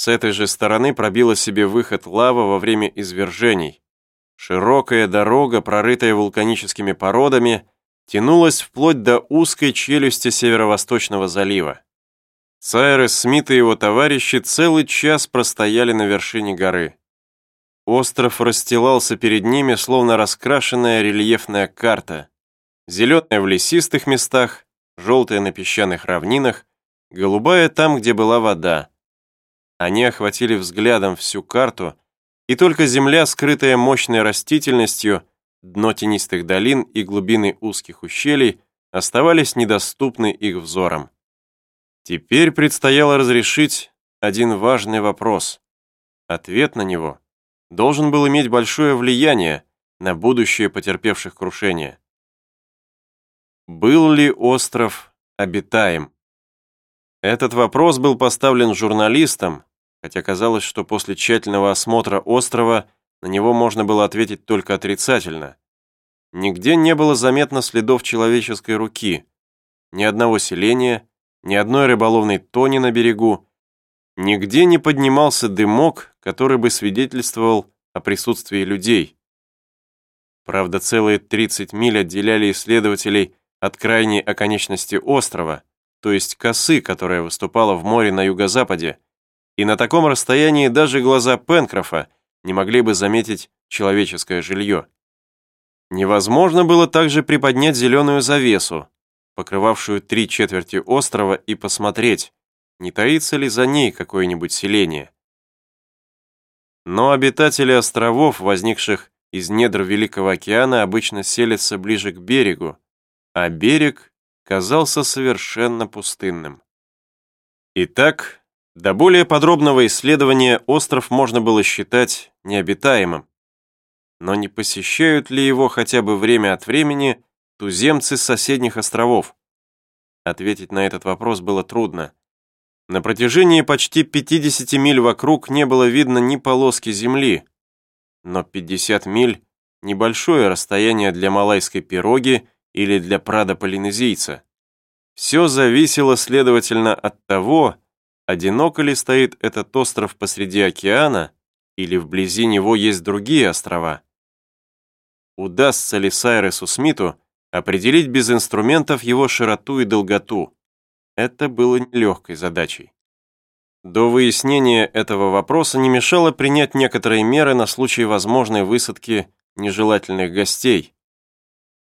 С этой же стороны пробила себе выход лава во время извержений. Широкая дорога, прорытая вулканическими породами, тянулась вплоть до узкой челюсти Северо-Восточного залива. Сайрес Смит и его товарищи целый час простояли на вершине горы. Остров расстилался перед ними, словно раскрашенная рельефная карта. Зеленая в лесистых местах, желтая на песчаных равнинах, голубая там, где была вода. Они охватили взглядом всю карту, и только земля, скрытая мощной растительностью, дно тенистых долин и глубины узких ущелий оставались недоступны их взорам. Теперь предстояло разрешить один важный вопрос. Ответ на него должен был иметь большое влияние на будущее потерпевших крушение. Был ли остров обитаем? Этот вопрос был поставлен журналистам, хотя казалось, что после тщательного осмотра острова на него можно было ответить только отрицательно. Нигде не было заметно следов человеческой руки, ни одного селения, ни одной рыболовной тони на берегу, нигде не поднимался дымок, который бы свидетельствовал о присутствии людей. Правда, целые 30 миль отделяли исследователей от крайней оконечности острова, то есть косы, которая выступала в море на юго-западе, и на таком расстоянии даже глаза Пенкрофа не могли бы заметить человеческое жилье. Невозможно было также приподнять зеленую завесу, покрывавшую три четверти острова, и посмотреть, не таится ли за ней какое-нибудь селение. Но обитатели островов, возникших из недр Великого океана, обычно селятся ближе к берегу, а берег казался совершенно пустынным. Итак, до более подробного исследования остров можно было считать необитаемым. Но не посещают ли его хотя бы время от времени туземцы с соседних островов? Ответить на этот вопрос было трудно. На протяжении почти 50 миль вокруг не было видно ни полоски земли. Но 50 миль – небольшое расстояние для малайской пироги или для прада-полинезийца. Все зависело, следовательно, от того, Одиноко ли стоит этот остров посреди океана, или вблизи него есть другие острова? Удастся ли Сайресу Смиту определить без инструментов его широту и долготу? Это было нелегкой задачей. До выяснения этого вопроса не мешало принять некоторые меры на случай возможной высадки нежелательных гостей.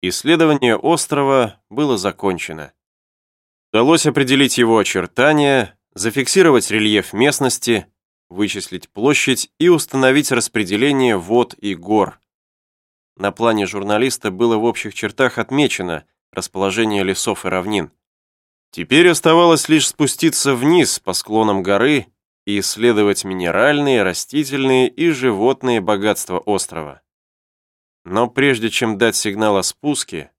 Исследование острова было закончено. Удалось определить его очертания, зафиксировать рельеф местности, вычислить площадь и установить распределение вод и гор. На плане журналиста было в общих чертах отмечено расположение лесов и равнин. Теперь оставалось лишь спуститься вниз по склонам горы и исследовать минеральные, растительные и животные богатства острова. Но прежде чем дать сигнал о спуске,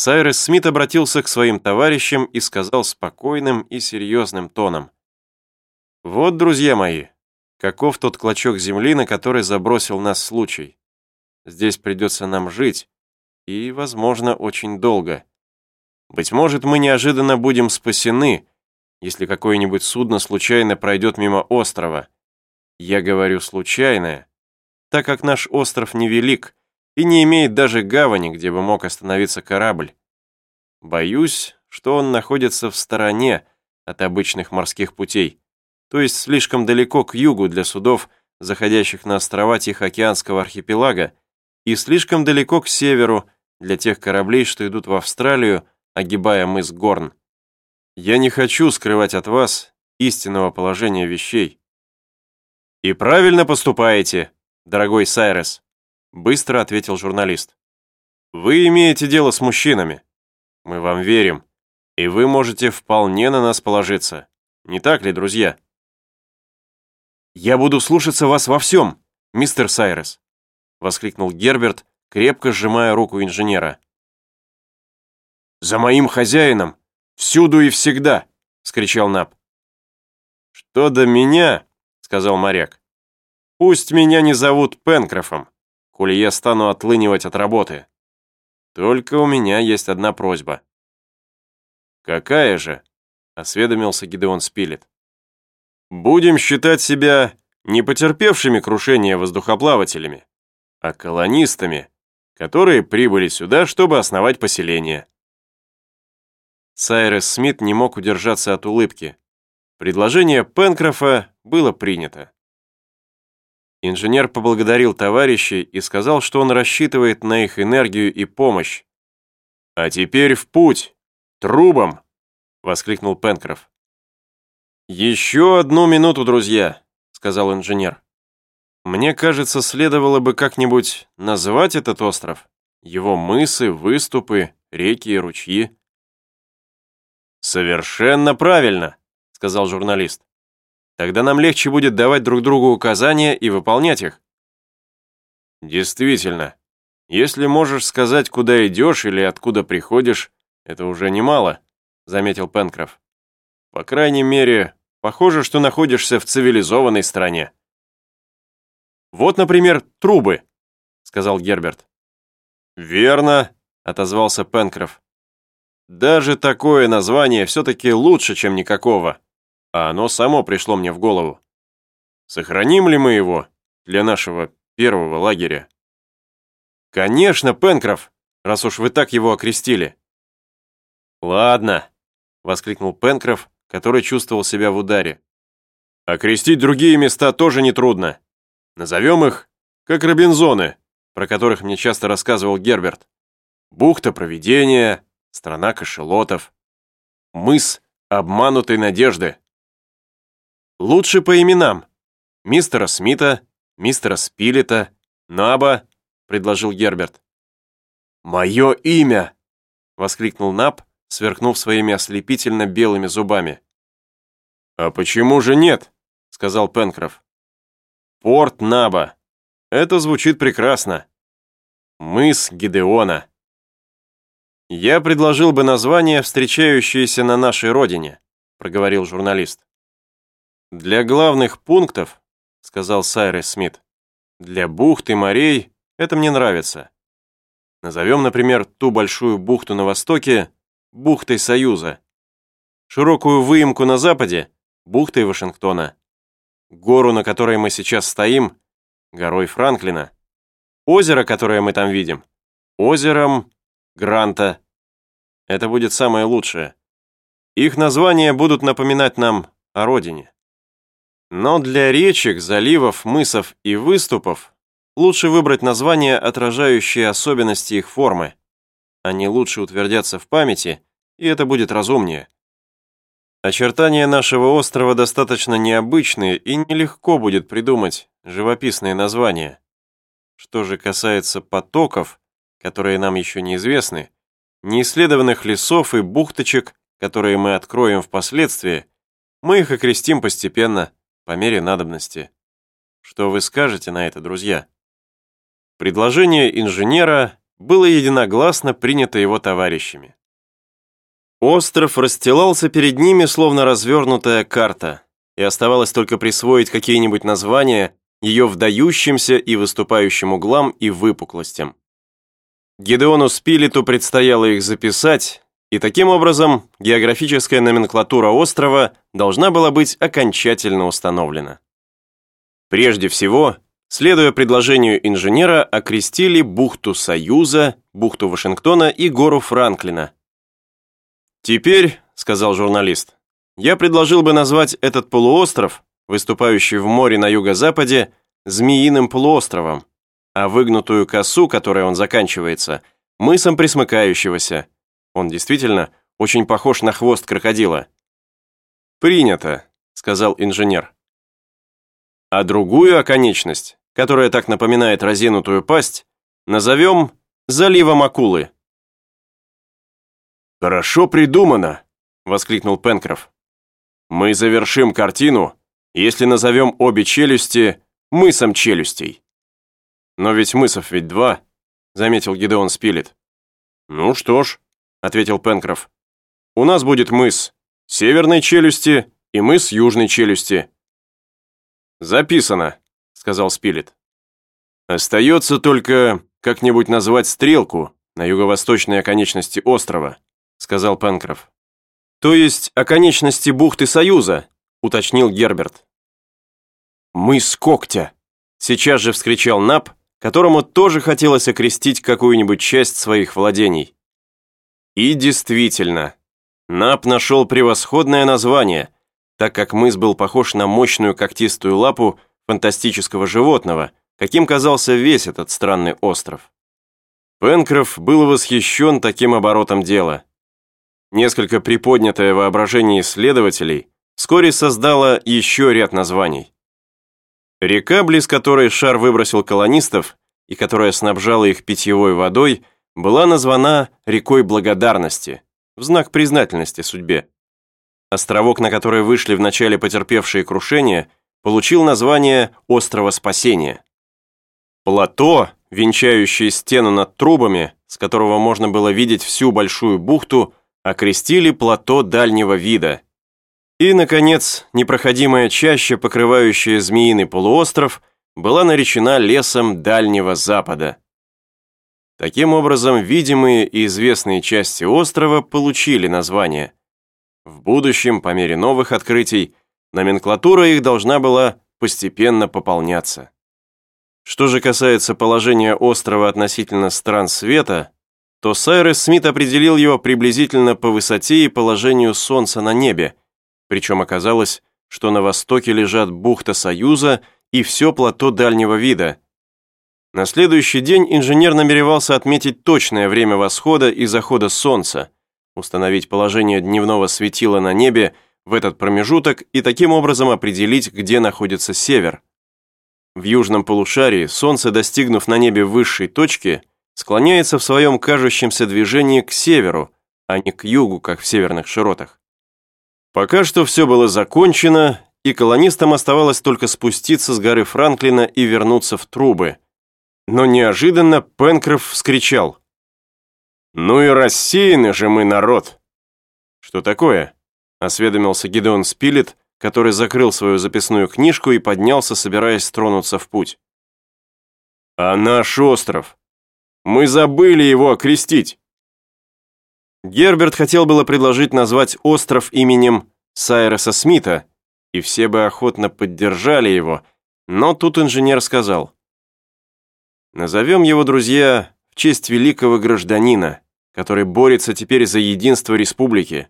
Сайрес Смит обратился к своим товарищам и сказал спокойным и серьезным тоном. «Вот, друзья мои, каков тот клочок земли, на который забросил нас случай. Здесь придется нам жить, и, возможно, очень долго. Быть может, мы неожиданно будем спасены, если какое-нибудь судно случайно пройдет мимо острова. Я говорю «случайное», так как наш остров невелик, и не имеет даже гавани, где бы мог остановиться корабль. Боюсь, что он находится в стороне от обычных морских путей, то есть слишком далеко к югу для судов, заходящих на острова Тихоокеанского архипелага, и слишком далеко к северу для тех кораблей, что идут в Австралию, огибая мыс Горн. Я не хочу скрывать от вас истинного положения вещей. И правильно поступаете, дорогой Сайрес. Быстро ответил журналист. Вы имеете дело с мужчинами. Мы вам верим. И вы можете вполне на нас положиться. Не так ли, друзья? «Я буду слушаться вас во всем, мистер Сайрес», воскликнул Герберт, крепко сжимая руку инженера. «За моим хозяином! Всюду и всегда!» — скричал Наб. «Что до меня?» — сказал моряк. «Пусть меня не зовут Пенкрофом коли я стану отлынивать от работы. Только у меня есть одна просьба». «Какая же?» — осведомился Гидеон Спилет. Будем считать себя не потерпевшими крушения воздухоплавателями, а колонистами, которые прибыли сюда, чтобы основать поселение. Сайрес Смит не мог удержаться от улыбки. Предложение Пенкрофа было принято. Инженер поблагодарил товарищей и сказал, что он рассчитывает на их энергию и помощь. «А теперь в путь! Трубом!» — воскликнул Пенкроф. «Еще одну минуту, друзья», — сказал инженер. «Мне кажется, следовало бы как-нибудь назвать этот остров, его мысы, выступы, реки и ручьи». «Совершенно правильно», — сказал журналист. «Тогда нам легче будет давать друг другу указания и выполнять их». «Действительно, если можешь сказать, куда идешь или откуда приходишь, это уже немало», — заметил Пенкроф. «По крайней мере, Похоже, что находишься в цивилизованной стране. Вот, например, трубы, сказал Герберт. Верно, отозвался Пенкроф. Даже такое название все-таки лучше, чем никакого. А оно само пришло мне в голову. Сохраним ли мы его для нашего первого лагеря? Конечно, Пенкроф, раз уж вы так его окрестили. Ладно, воскликнул Пенкроф который чувствовал себя в ударе. Окрестить другие места тоже нетрудно. Назовем их, как Робинзоны, про которых мне часто рассказывал Герберт. Бухта Провидения, страна кашелотов, мыс обманутой надежды. Лучше по именам. Мистера Смита, мистера Спилета, Наба, предложил Герберт. «Мое имя!» — воскликнул Наб, сверкнув своими ослепительно белыми зубами. «А почему же нет?» — сказал Пенкроф. «Порт Наба. Это звучит прекрасно. Мыс Гидеона». «Я предложил бы название, встречающееся на нашей родине», — проговорил журналист. «Для главных пунктов», — сказал Сайрес Смит, «для бухт и морей это мне нравится. Назовем, например, ту большую бухту на востоке бухтой Союза, широкую выемку на западе бухтой Вашингтона, гору, на которой мы сейчас стоим, горой Франклина, озеро, которое мы там видим, озером Гранта. Это будет самое лучшее. Их названия будут напоминать нам о родине. Но для речек, заливов, мысов и выступов лучше выбрать названия, отражающие особенности их формы. Они лучше утвердятся в памяти и это будет разумнее. Очертания нашего острова достаточно необычные, и нелегко будет придумать живописные названия. Что же касается потоков, которые нам еще неизвестны, неисследованных лесов и бухточек, которые мы откроем впоследствии, мы их окрестим постепенно, по мере надобности. Что вы скажете на это, друзья? Предложение инженера было единогласно принято его товарищами. Остров расстилался перед ними, словно развернутая карта, и оставалось только присвоить какие-нибудь названия ее вдающимся и выступающим углам и выпуклостям. Гедеону Спилету предстояло их записать, и таким образом географическая номенклатура острова должна была быть окончательно установлена. Прежде всего, следуя предложению инженера, окрестили бухту Союза, бухту Вашингтона и гору Франклина – «Теперь», — сказал журналист, «я предложил бы назвать этот полуостров, выступающий в море на юго-западе, Змеиным полуостровом, а выгнутую косу, которой он заканчивается, мысом присмыкающегося. Он действительно очень похож на хвост крокодила». «Принято», — сказал инженер. А другую оконечность, которая так напоминает разинутую пасть, назовем заливом акулы. «Хорошо придумано!» — воскликнул Пенкроф. «Мы завершим картину, если назовем обе челюсти мысом челюстей». «Но ведь мысов ведь два», — заметил Гидеон Спилет. «Ну что ж», — ответил Пенкроф. «У нас будет мыс северной челюсти и мыс южной челюсти». «Записано», — сказал Спилет. «Остается только как-нибудь назвать стрелку на юго-восточной оконечности острова», сказал Пенкроф. «То есть оконечности бухты Союза», — уточнил Герберт. «Мыс Когтя!» — сейчас же вскричал Нап, которому тоже хотелось окрестить какую-нибудь часть своих владений. И действительно, Нап нашел превосходное название, так как мыс был похож на мощную когтистую лапу фантастического животного, каким казался весь этот странный остров. Пенкроф был восхищен таким оборотом дела. Несколько приподнятое воображение исследователей вскоре создало еще ряд названий. Река, близ которой шар выбросил колонистов и которая снабжала их питьевой водой, была названа рекой Благодарности, в знак признательности судьбе. Островок, на который вышли вначале потерпевшие крушение, получил название Острова Спасения. Плато, венчающее стену над трубами, с которого можно было видеть всю большую бухту, окрестили плато дальнего вида. И, наконец, непроходимая чаща, покрывающая Змеиный полуостров, была наречена лесом Дальнего Запада. Таким образом, видимые и известные части острова получили название. В будущем, по мере новых открытий, номенклатура их должна была постепенно пополняться. Что же касается положения острова относительно стран света, то Сайрес Смит определил его приблизительно по высоте и положению Солнца на небе, причем оказалось, что на востоке лежат бухта Союза и все плато дальнего вида. На следующий день инженер намеревался отметить точное время восхода и захода Солнца, установить положение дневного светила на небе в этот промежуток и таким образом определить, где находится север. В южном полушарии Солнце, достигнув на небе высшей точки, склоняется в своем кажущемся движении к северу, а не к югу, как в северных широтах. Пока что все было закончено, и колонистам оставалось только спуститься с горы Франклина и вернуться в трубы. Но неожиданно Пенкроф вскричал. «Ну и рассеяны же мы, народ!» «Что такое?» — осведомился Гидеон Спилет, который закрыл свою записную книжку и поднялся, собираясь тронуться в путь. «А наш остров? Мы забыли его окрестить!» Герберт хотел было предложить назвать остров именем Сайреса Смита, и все бы охотно поддержали его, но тут инженер сказал, «Назовем его, друзья, в честь великого гражданина, который борется теперь за единство республики.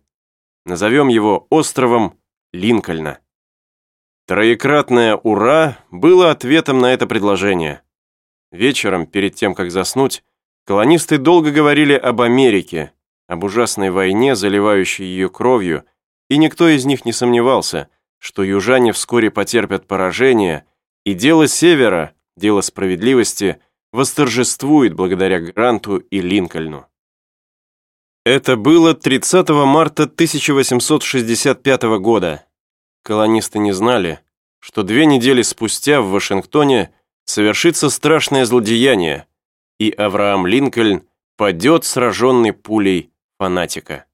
Назовем его островом Линкольна. Троекратное «Ура» было ответом на это предложение. Вечером, перед тем, как заснуть, колонисты долго говорили об Америке, об ужасной войне, заливающей ее кровью, и никто из них не сомневался, что южане вскоре потерпят поражение, и дело Севера, дело справедливости, восторжествует благодаря Гранту и Линкольну. Это было 30 марта 1865 года. Колонисты не знали, что две недели спустя в Вашингтоне совершится страшное злодеяние, и Авраам Линкольн падет сраженный пулей фанатика.